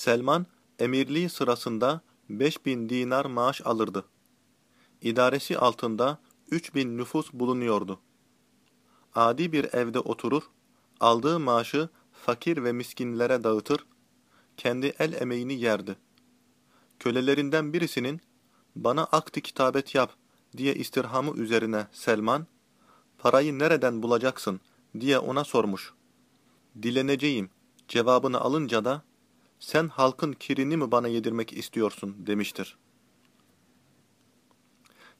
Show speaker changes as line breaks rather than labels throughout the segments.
Selman, emirliği sırasında 5000 dinar maaş alırdı. İdaresi altında 3000 nüfus bulunuyordu. Adi bir evde oturur, aldığı maaşı fakir ve miskinlere dağıtır, kendi el emeğini yerdi. Kölelerinden birisinin, bana akti kitabet yap diye istirhamı üzerine Selman, parayı nereden bulacaksın diye ona sormuş. Dileneceğim cevabını alınca da, sen halkın kirini mi bana yedirmek istiyorsun demiştir.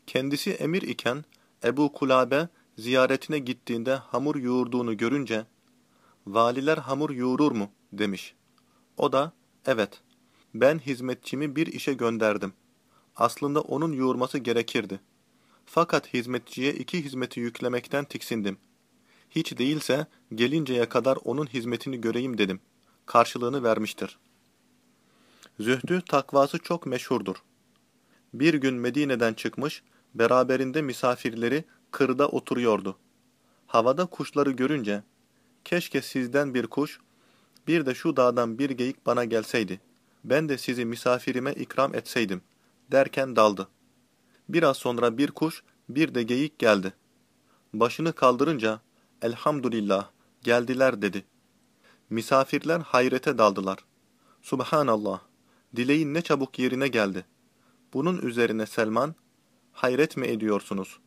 Kendisi emir iken Ebu Kulabe ziyaretine gittiğinde hamur yoğurduğunu görünce, valiler hamur yoğurur mu demiş. O da, evet, ben hizmetçimi bir işe gönderdim. Aslında onun yoğurması gerekirdi. Fakat hizmetçiye iki hizmeti yüklemekten tiksindim. Hiç değilse gelinceye kadar onun hizmetini göreyim dedim. Karşılığını vermiştir. Zühdü takvası çok meşhurdur. Bir gün Medine'den çıkmış, beraberinde misafirleri kırda oturuyordu. Havada kuşları görünce, keşke sizden bir kuş, bir de şu dağdan bir geyik bana gelseydi, ben de sizi misafirime ikram etseydim, derken daldı. Biraz sonra bir kuş, bir de geyik geldi. Başını kaldırınca, elhamdülillah, geldiler dedi. Misafirler hayrete daldılar. Subhanallah, dileğin ne çabuk yerine geldi. Bunun üzerine Selman, hayret mi ediyorsunuz?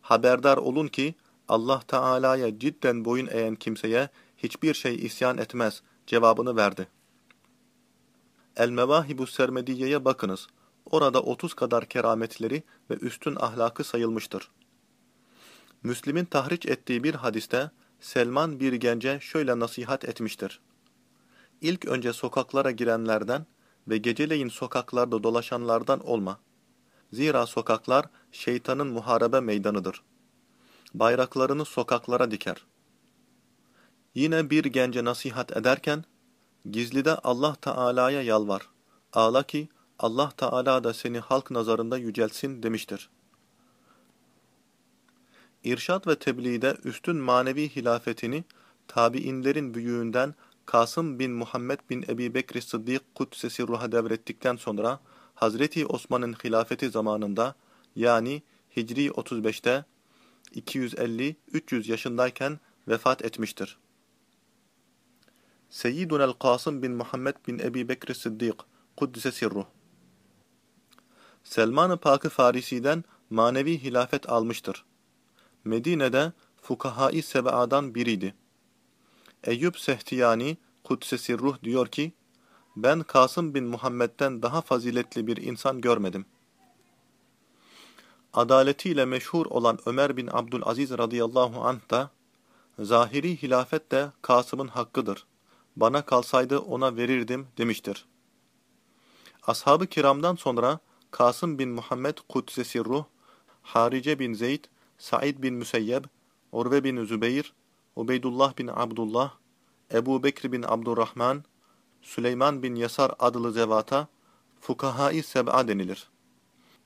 Haberdar olun ki, Allah Teala'ya cidden boyun eğen kimseye hiçbir şey isyan etmez cevabını verdi. El-Mevahibu Sermediye'ye bakınız. Orada 30 kadar kerametleri ve üstün ahlakı sayılmıştır. Müslim'in tahriç ettiği bir hadiste Selman bir gence şöyle nasihat etmiştir. İlk önce sokaklara girenlerden ve geceleyin sokaklarda dolaşanlardan olma. Zira sokaklar şeytanın muharebe meydanıdır. Bayraklarını sokaklara diker. Yine bir gence nasihat ederken, gizlide Allah Teala'ya yalvar. Ağla ki Allah Teala da seni halk nazarında yücelsin demiştir. İrşad ve tebliğde üstün manevi hilafetini tabiinlerin büyüğünden Kasım bin Muhammed bin Ebi Bekri Sıddık Kudsesi ruha devrettikten sonra Hazreti Osman'ın hilafeti zamanında yani Hicri 35'te 250-300 yaşındayken vefat etmiştir. Seyyidunel Kasım bin Muhammed bin Ebi Bekri Sıddık Kuddise Sirruh Selman-ı Pakı Farisi'den manevi hilafet almıştır. Medine'de fukahai sebaadan biriydi. Eyüp Sehtiyani Kudsesi Ruh diyor ki, ben Kasım bin Muhammed'den daha faziletli bir insan görmedim. Adaletiyle meşhur olan Ömer bin Abdülaziz radıyallahu anh da, zahiri hilafet de Kasım'ın hakkıdır. Bana kalsaydı ona verirdim demiştir. Ashab-ı kiramdan sonra Kasım bin Muhammed Kudsesi Ruh, Harice bin Zeyd, Said bin Müseyyeb, Urve bin Zübeyir, Ubeydullah bin Abdullah, Ebu Bekir bin Abdurrahman, Süleyman bin Yasar adlı zevata Fukahai Seb'a denilir.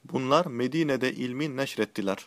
Bunlar Medine'de ilmi neşrettiler.